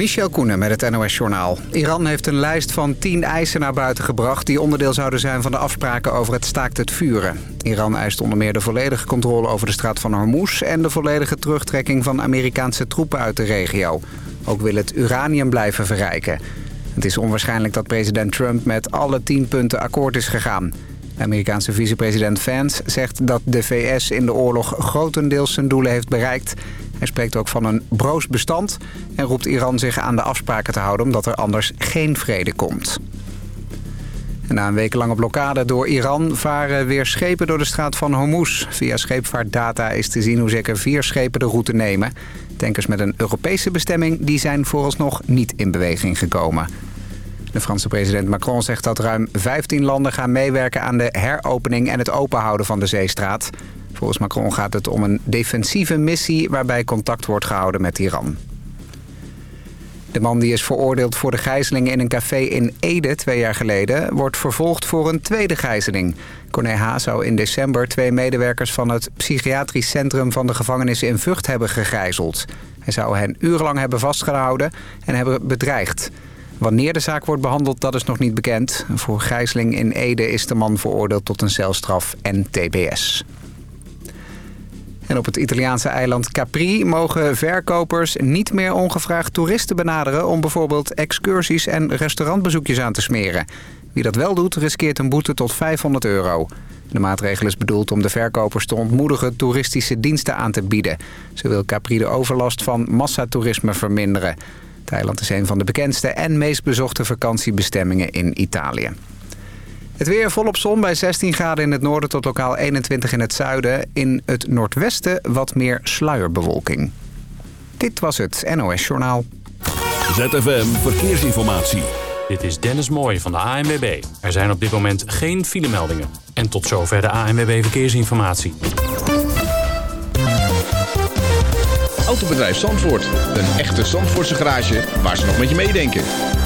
Michel Koenen met het NOS-journaal. Iran heeft een lijst van tien eisen naar buiten gebracht... die onderdeel zouden zijn van de afspraken over het staakt het vuren. Iran eist onder meer de volledige controle over de straat van Hormuz... en de volledige terugtrekking van Amerikaanse troepen uit de regio. Ook wil het uranium blijven verrijken. Het is onwaarschijnlijk dat president Trump met alle tien punten akkoord is gegaan. Amerikaanse vicepresident Vance zegt dat de VS in de oorlog grotendeels zijn doelen heeft bereikt... Hij spreekt ook van een broos bestand en roept Iran zich aan de afspraken te houden... omdat er anders geen vrede komt. na een wekenlange blokkade door Iran varen weer schepen door de straat van Hormuz. Via scheepvaartdata is te zien hoe zeker vier schepen de route nemen. Tankers met een Europese bestemming die zijn vooralsnog niet in beweging gekomen. De Franse president Macron zegt dat ruim 15 landen gaan meewerken aan de heropening en het openhouden van de zeestraat. Volgens Macron gaat het om een defensieve missie waarbij contact wordt gehouden met Iran. De man die is veroordeeld voor de gijzeling in een café in Ede twee jaar geleden... wordt vervolgd voor een tweede gijzeling. Corné H. zou in december twee medewerkers van het psychiatrisch centrum van de gevangenis in Vught hebben gegijzeld. Hij zou hen urenlang hebben vastgehouden en hebben bedreigd. Wanneer de zaak wordt behandeld, dat is nog niet bekend. Voor gijzeling in Ede is de man veroordeeld tot een celstraf en tbs. En op het Italiaanse eiland Capri mogen verkopers niet meer ongevraagd toeristen benaderen... om bijvoorbeeld excursies en restaurantbezoekjes aan te smeren. Wie dat wel doet, riskeert een boete tot 500 euro. De maatregel is bedoeld om de verkopers te ontmoedigen toeristische diensten aan te bieden. Zo wil Capri de overlast van massatoerisme verminderen. Het eiland is een van de bekendste en meest bezochte vakantiebestemmingen in Italië. Het weer volop zon bij 16 graden in het noorden tot lokaal 21 in het zuiden. In het noordwesten wat meer sluierbewolking. Dit was het NOS Journaal. ZFM Verkeersinformatie. Dit is Dennis Mooij van de ANWB. Er zijn op dit moment geen filemeldingen. En tot zover de ANWB Verkeersinformatie. Autobedrijf Zandvoort. Een echte Zandvoortse garage waar ze nog met je meedenken.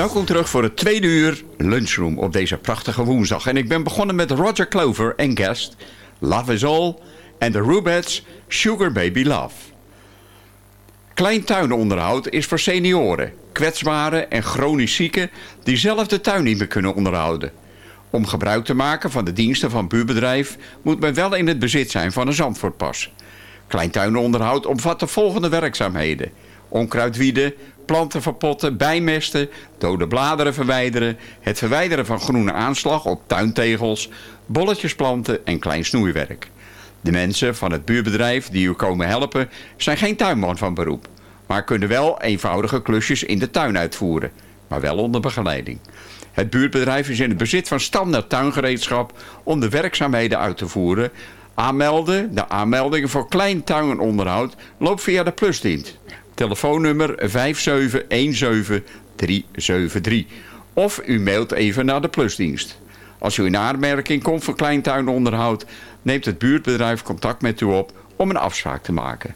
Welkom terug voor het tweede uur lunchroom op deze prachtige woensdag. En ik ben begonnen met Roger Clover en guest Love is All en de Rubettes Sugar Baby Love. Klein tuinonderhoud is voor senioren, kwetsbaren en chronisch zieken die zelf de tuin niet meer kunnen onderhouden. Om gebruik te maken van de diensten van buurbedrijf moet men wel in het bezit zijn van een Zandvoortpas. Kleintuinonderhoud omvat de volgende werkzaamheden. Onkruid wieden, planten verpotten, bijmesten, dode bladeren verwijderen, het verwijderen van groene aanslag op tuintegels, bolletjes planten en klein snoeiwerk. De mensen van het buurbedrijf die u komen helpen zijn geen tuinman van beroep, maar kunnen wel eenvoudige klusjes in de tuin uitvoeren, maar wel onder begeleiding. Het buurtbedrijf is in het bezit van standaard tuingereedschap om de werkzaamheden uit te voeren. Aanmelden, de aanmeldingen voor klein tuinonderhoud loopt via de plusdienst. Telefoonnummer 5717373. Of u mailt even naar de plusdienst. Als u in aanmerking komt voor kleintuinonderhoud... neemt het buurtbedrijf contact met u op om een afspraak te maken.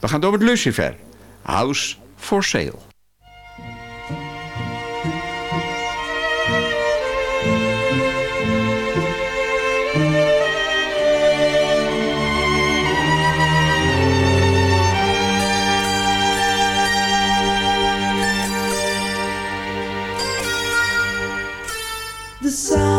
We gaan door met Lucifer. House for sale. the sun.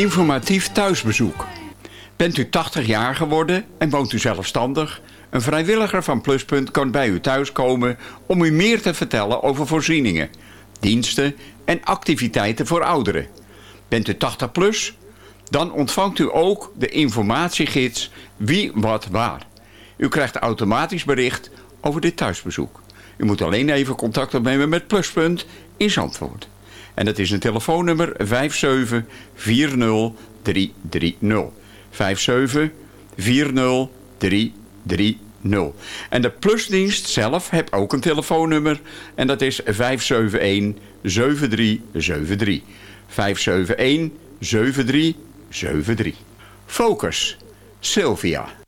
Informatief thuisbezoek. Bent u 80 jaar geworden en woont u zelfstandig? Een vrijwilliger van Pluspunt kan bij u thuiskomen om u meer te vertellen over voorzieningen, diensten en activiteiten voor ouderen. Bent u 80 plus? Dan ontvangt u ook de informatiegids Wie Wat Waar. U krijgt automatisch bericht over dit thuisbezoek. U moet alleen even contact opnemen met Pluspunt in Zandvoort. En dat is een telefoonnummer 5740330. 5740330. En de plusdienst zelf heeft ook een telefoonnummer. En dat is 571-7373. 571-7373. Focus. Sylvia.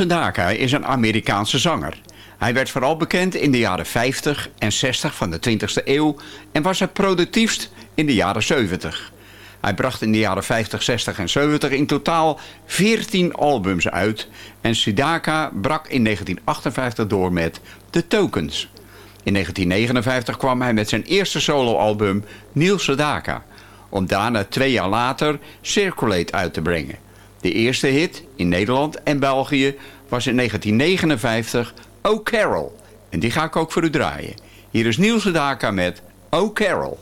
Sedaka is een Amerikaanse zanger. Hij werd vooral bekend in de jaren 50 en 60 van de 20e eeuw en was het productiefst in de jaren 70. Hij bracht in de jaren 50, 60 en 70 in totaal 14 albums uit en Sedaka brak in 1958 door met The Tokens. In 1959 kwam hij met zijn eerste soloalbum Niels Sedaka, om daarna twee jaar later Circulate uit te brengen. De eerste hit in Nederland en België was in 1959 Oh Carol. En die ga ik ook voor u draaien. Hier is Niels Sedaka met Oh Carol.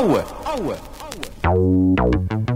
Oh, oh, oh.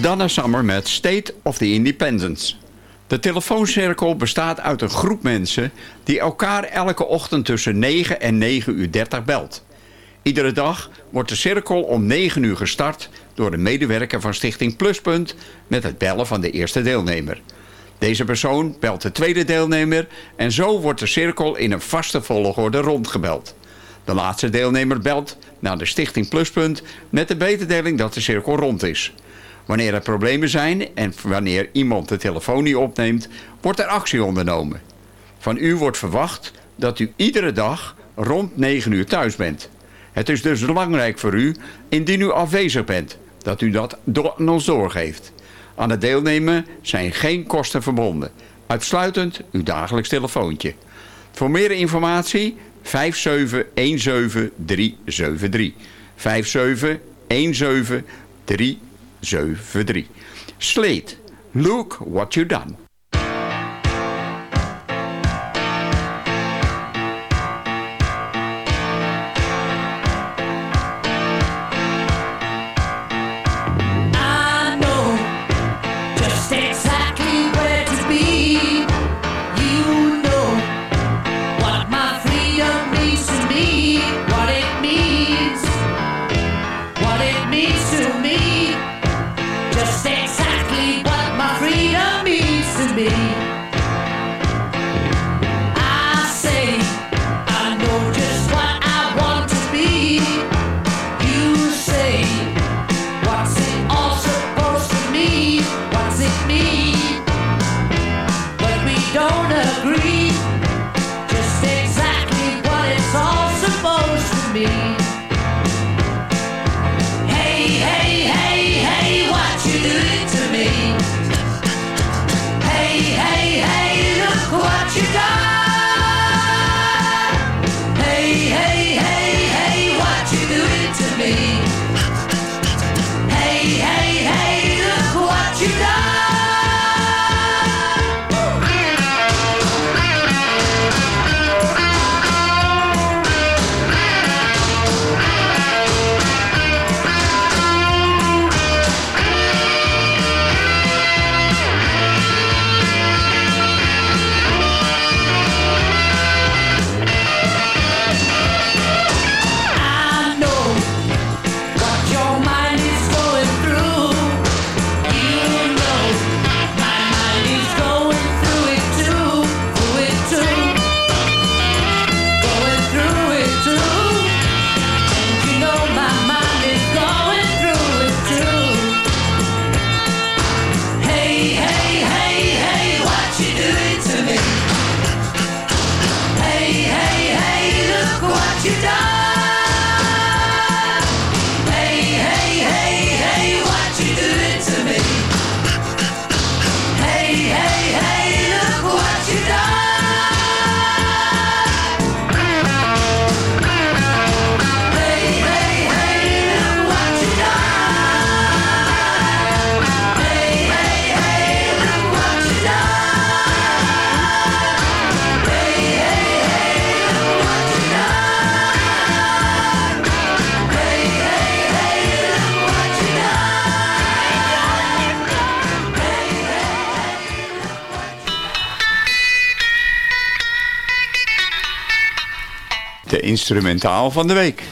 Was Donna Summer met State of the Independence. De telefooncirkel bestaat uit een groep mensen... die elkaar elke ochtend tussen 9 en 9 uur 30 belt. Iedere dag wordt de cirkel om 9 uur gestart... door een medewerker van Stichting Pluspunt... met het bellen van de eerste deelnemer. Deze persoon belt de tweede deelnemer... en zo wordt de cirkel in een vaste volgorde rondgebeld. De laatste deelnemer belt naar de Stichting Pluspunt... met de mededeling dat de cirkel rond is... Wanneer er problemen zijn en wanneer iemand de telefoon niet opneemt, wordt er actie ondernomen. Van u wordt verwacht dat u iedere dag rond 9 uur thuis bent. Het is dus belangrijk voor u, indien u afwezig bent, dat u dat aan ons doorgeeft. Aan het deelnemen zijn geen kosten verbonden. Uitsluitend uw dagelijks telefoontje. Voor meer informatie 5717373. 5717373. 73. Slate, look what you done. Instrumentaal van de week.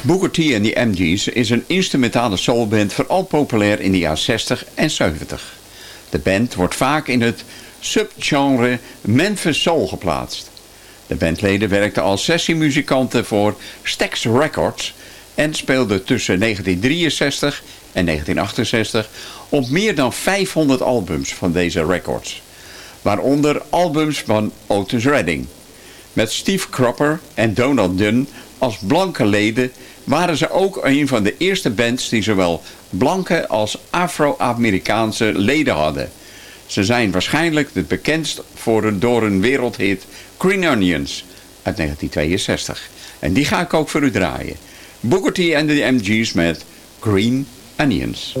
Booker T en de MG's is een instrumentale soulband vooral populair in de jaren 60 en 70. De band wordt vaak in het subgenre Memphis Soul geplaatst. De bandleden werkten als sessiemuzikanten voor Stax Records en speelden tussen 1963 en 1968 op meer dan 500 albums van deze records. Waaronder albums van Otis Redding. Met Steve Cropper en Donald Dunn als blanke leden waren ze ook een van de eerste bands die zowel blanke als Afro-Amerikaanse leden hadden. Ze zijn waarschijnlijk het bekendst voor een, door een wereldhit Green Onions uit 1962. En die ga ik ook voor u draaien. Booker T en de MG's met Green Onions.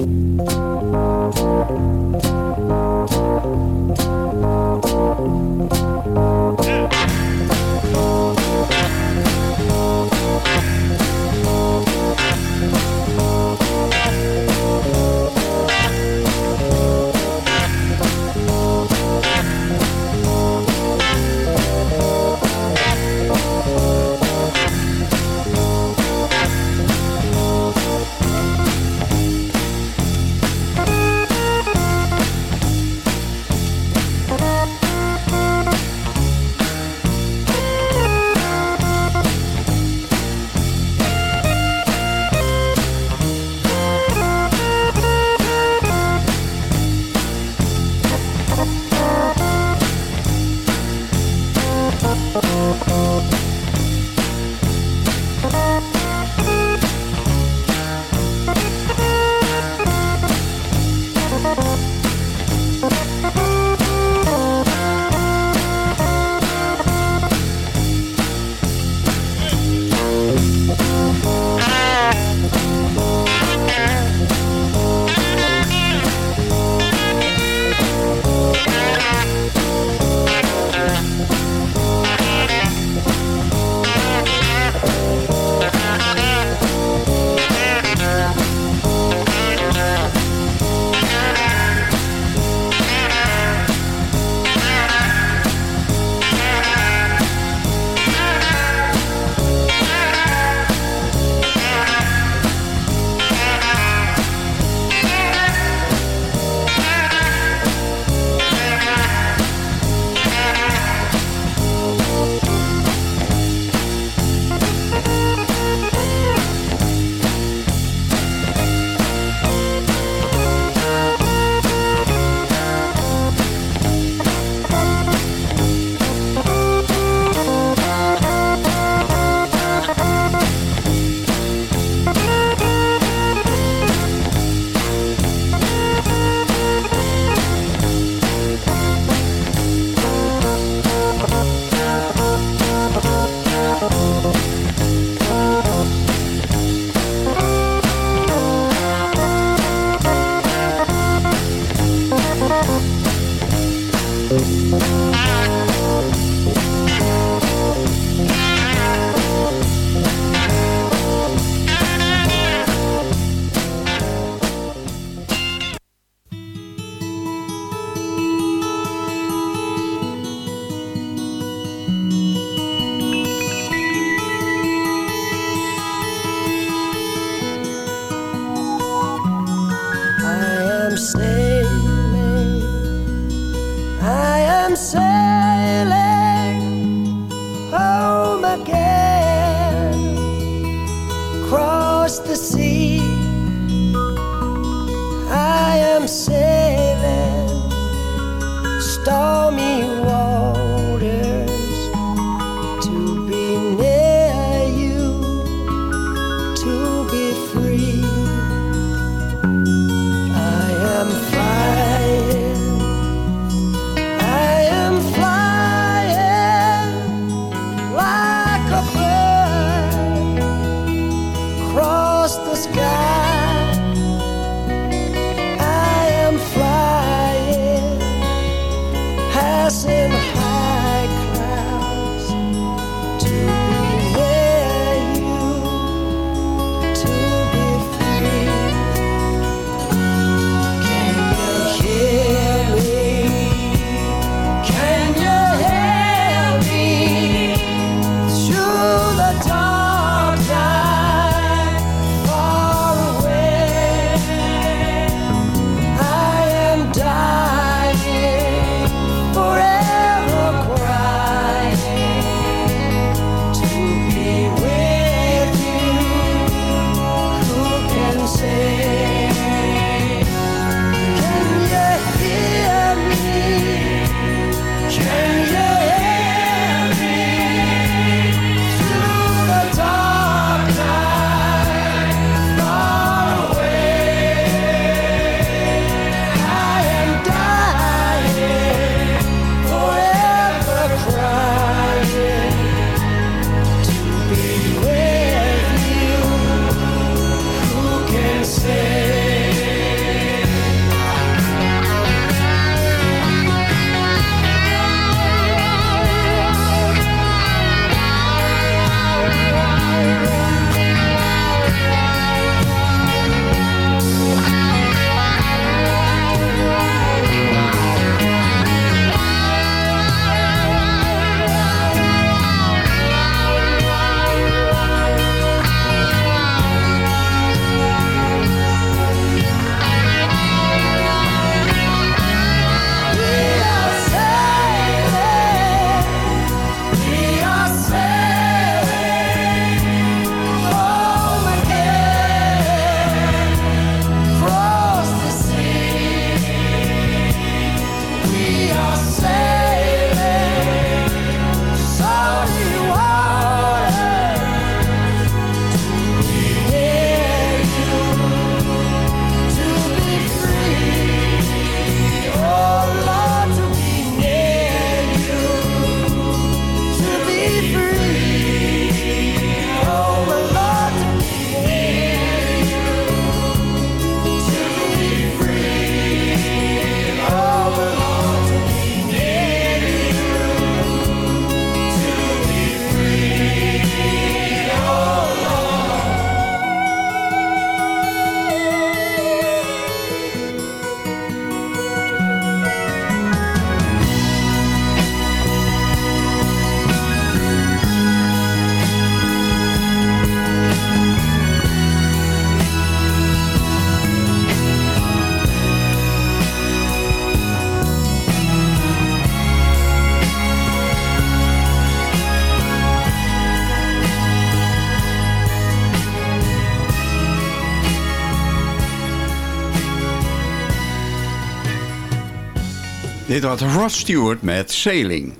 Was Rod Stewart met Sailing.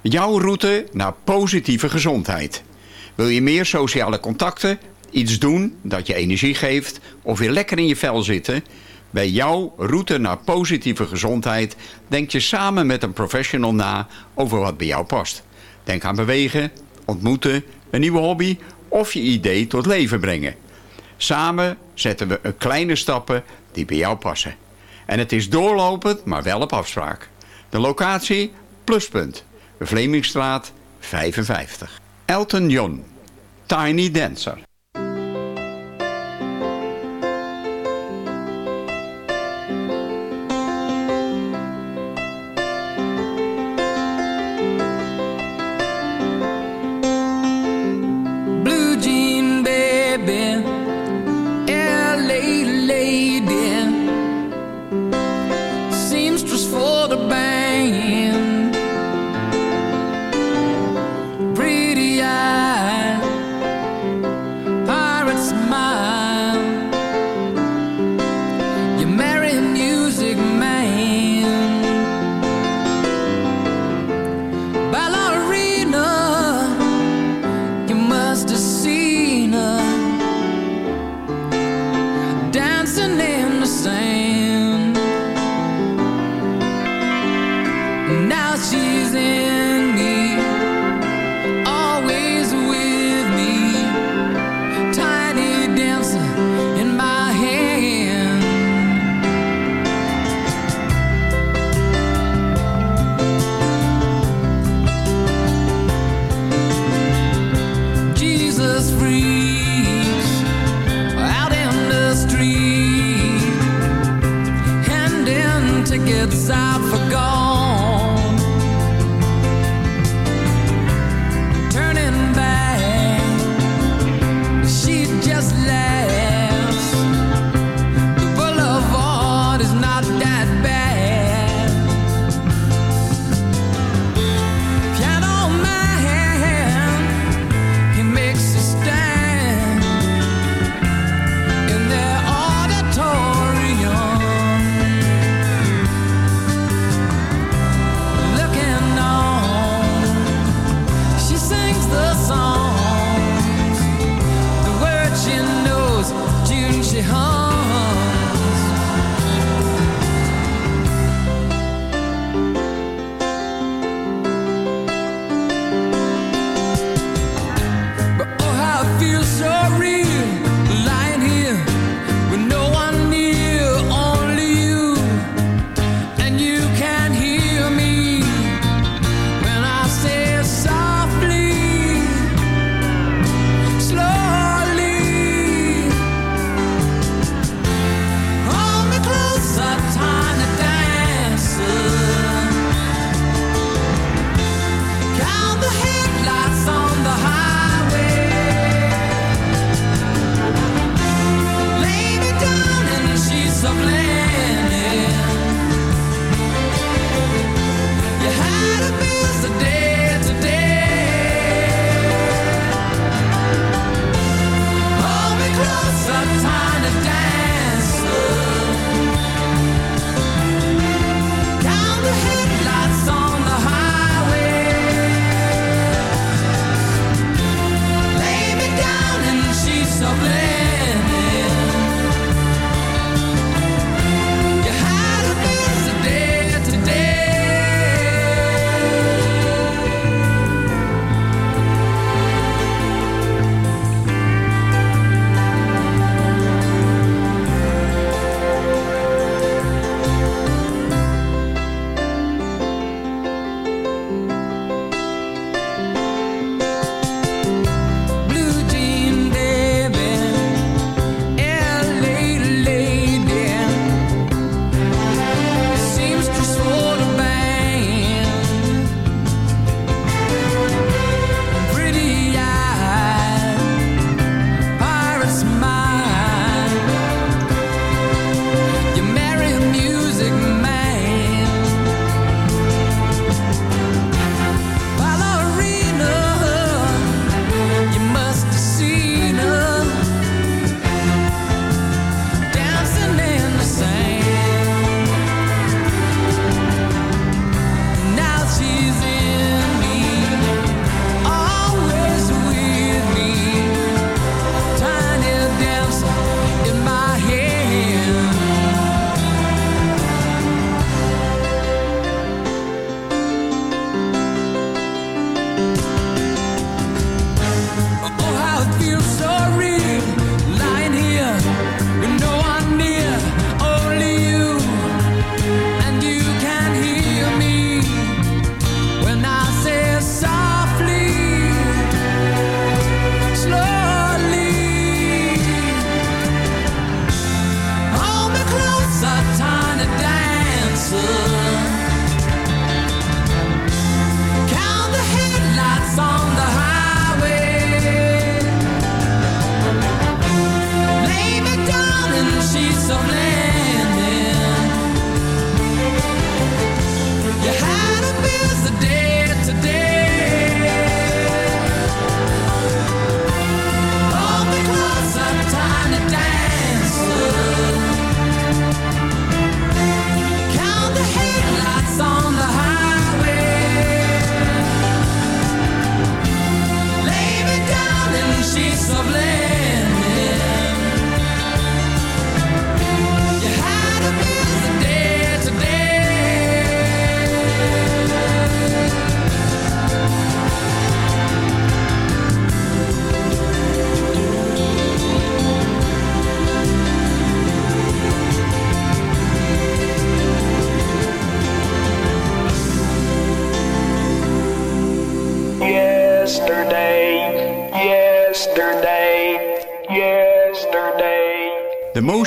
Jouw route naar positieve gezondheid. Wil je meer sociale contacten, iets doen dat je energie geeft of weer lekker in je vel zitten? Bij jouw route naar positieve gezondheid denk je samen met een professional na over wat bij jou past. Denk aan bewegen, ontmoeten, een nieuwe hobby of je idee tot leven brengen. Samen zetten we kleine stappen die bij jou passen. En het is doorlopend, maar wel op afspraak. De locatie Pluspunt, Vlemingstraat 55. Elton John, Tiny Dancer.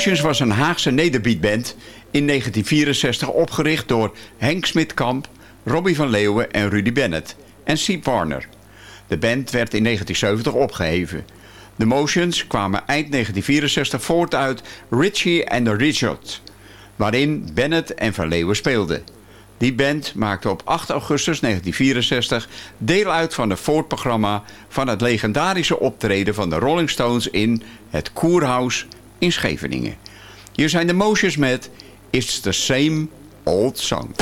The Motions was een Haagse nederbeatband in 1964 opgericht door Henk Smitkamp, Robbie van Leeuwen en Rudy Bennett en Siep Warner. De band werd in 1970 opgeheven. The Motions kwamen eind 1964 voort uit Richie and the Richards, waarin Bennett en van Leeuwen speelden. Die band maakte op 8 augustus 1964 deel uit van het voortprogramma van het legendarische optreden van de Rolling Stones in het Koerhuis in Scheveningen. Hier zijn de Motions met It's the Same Old Song.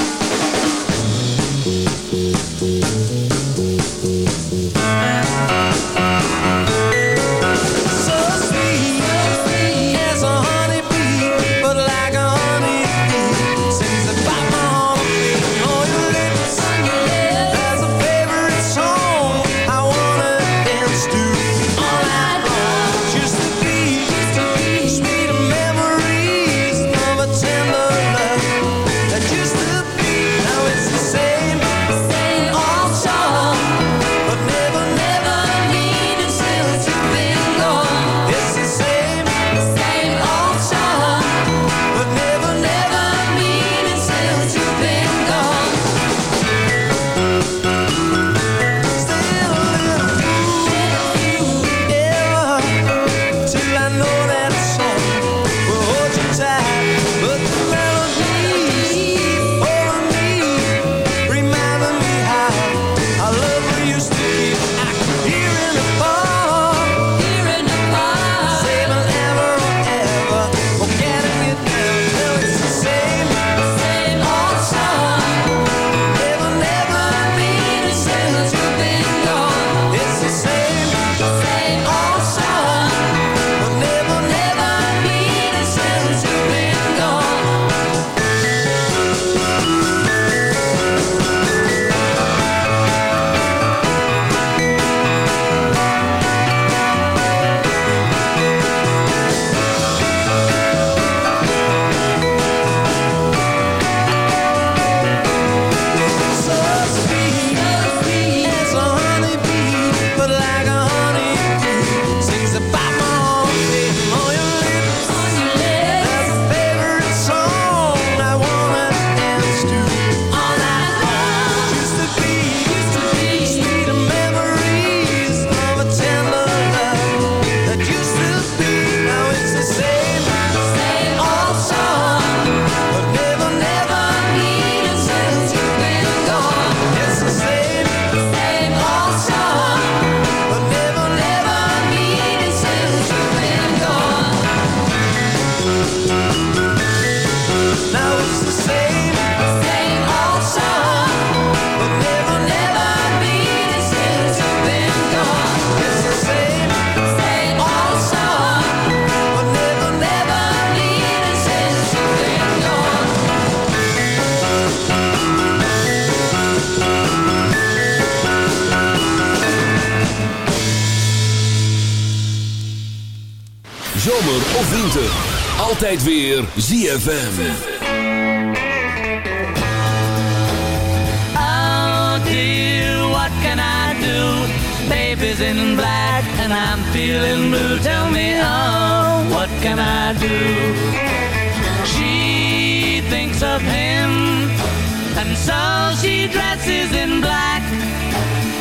Altijd weer ZFM. Oh dear, what can I do? Baby's in black and I'm feeling blue. Tell me, oh, what can I do? She thinks of him, and so she dresses in black.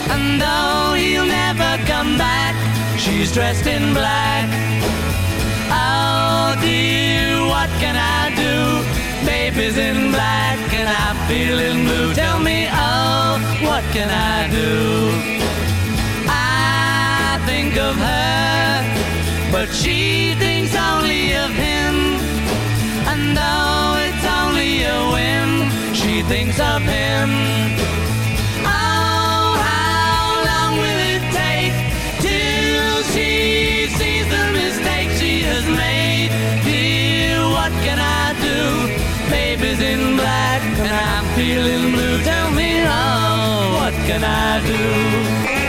And though he'll never come back, she's dressed in black. Can I do? Baby's in black and I'm feeling blue. Tell me, oh, what can I do? I think of her, but she thinks only of him. And though it's only a whim, she thinks of him. In black and I'm feeling blue. Tell me, oh, what can I do?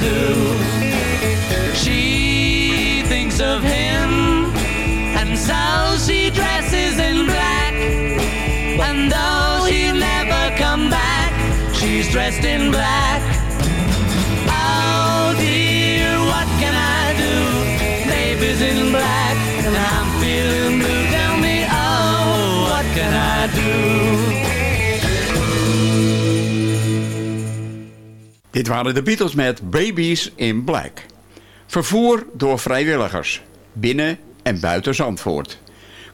Do. She thinks of him, and so she dresses in black. And though he'll never come back, she's dressed in black. Dit waren de Beatles met Babies in Black. Vervoer door vrijwilligers, binnen en buiten Zandvoort.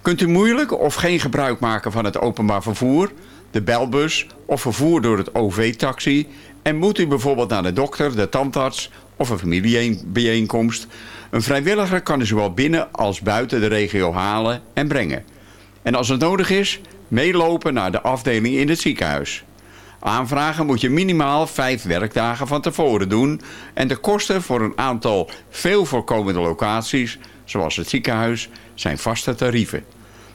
Kunt u moeilijk of geen gebruik maken van het openbaar vervoer, de belbus of vervoer door het OV-taxi... en moet u bijvoorbeeld naar de dokter, de tandarts of een familiebijeenkomst... een vrijwilliger kan u zowel binnen als buiten de regio halen en brengen. En als het nodig is, meelopen naar de afdeling in het ziekenhuis... Aanvragen moet je minimaal vijf werkdagen van tevoren doen en de kosten voor een aantal veel voorkomende locaties, zoals het ziekenhuis, zijn vaste tarieven.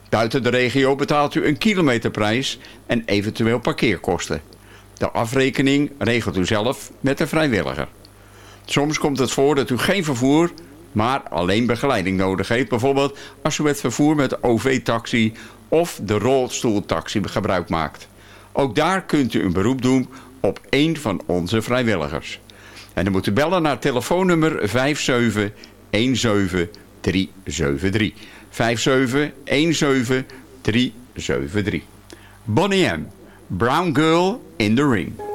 Buiten de regio betaalt u een kilometerprijs en eventueel parkeerkosten. De afrekening regelt u zelf met de vrijwilliger. Soms komt het voor dat u geen vervoer, maar alleen begeleiding nodig heeft. Bijvoorbeeld als u het vervoer met de OV-taxi of de rolstoeltaxi gebruik maakt. Ook daar kunt u een beroep doen op één van onze vrijwilligers. En dan moet u bellen naar telefoonnummer 5717373. 5717373. Bonnie M. Brown Girl in the Ring.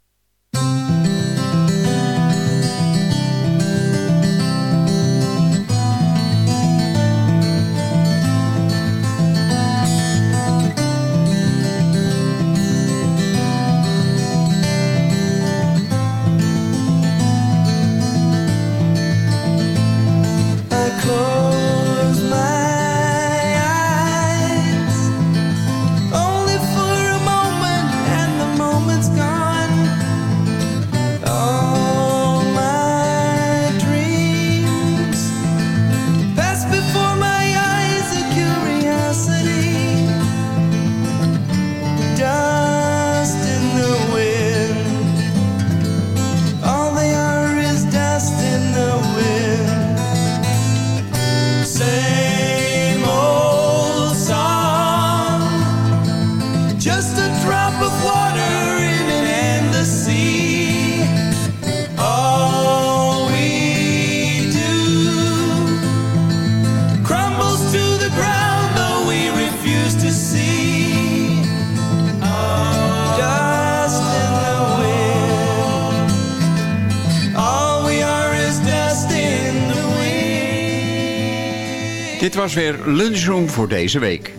weer Lunchroom voor deze week.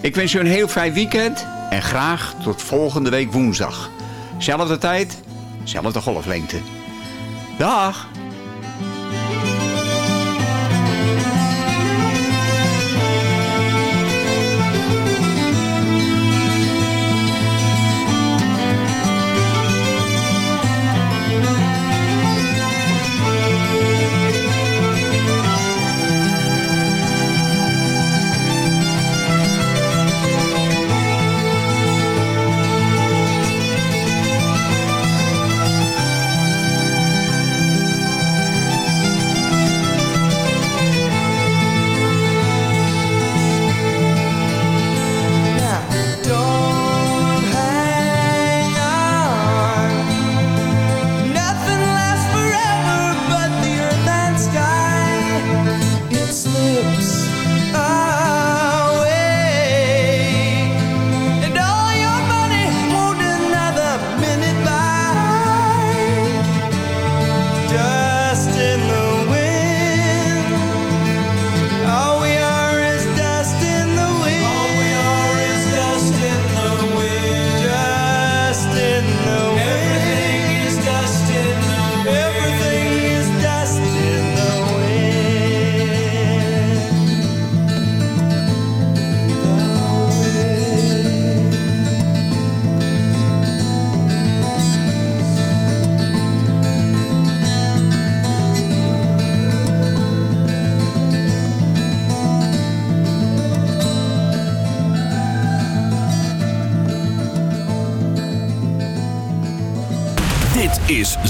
Ik wens je een heel fijn weekend en graag tot volgende week woensdag. Zelfde tijd, zelfde golflengte. Dag!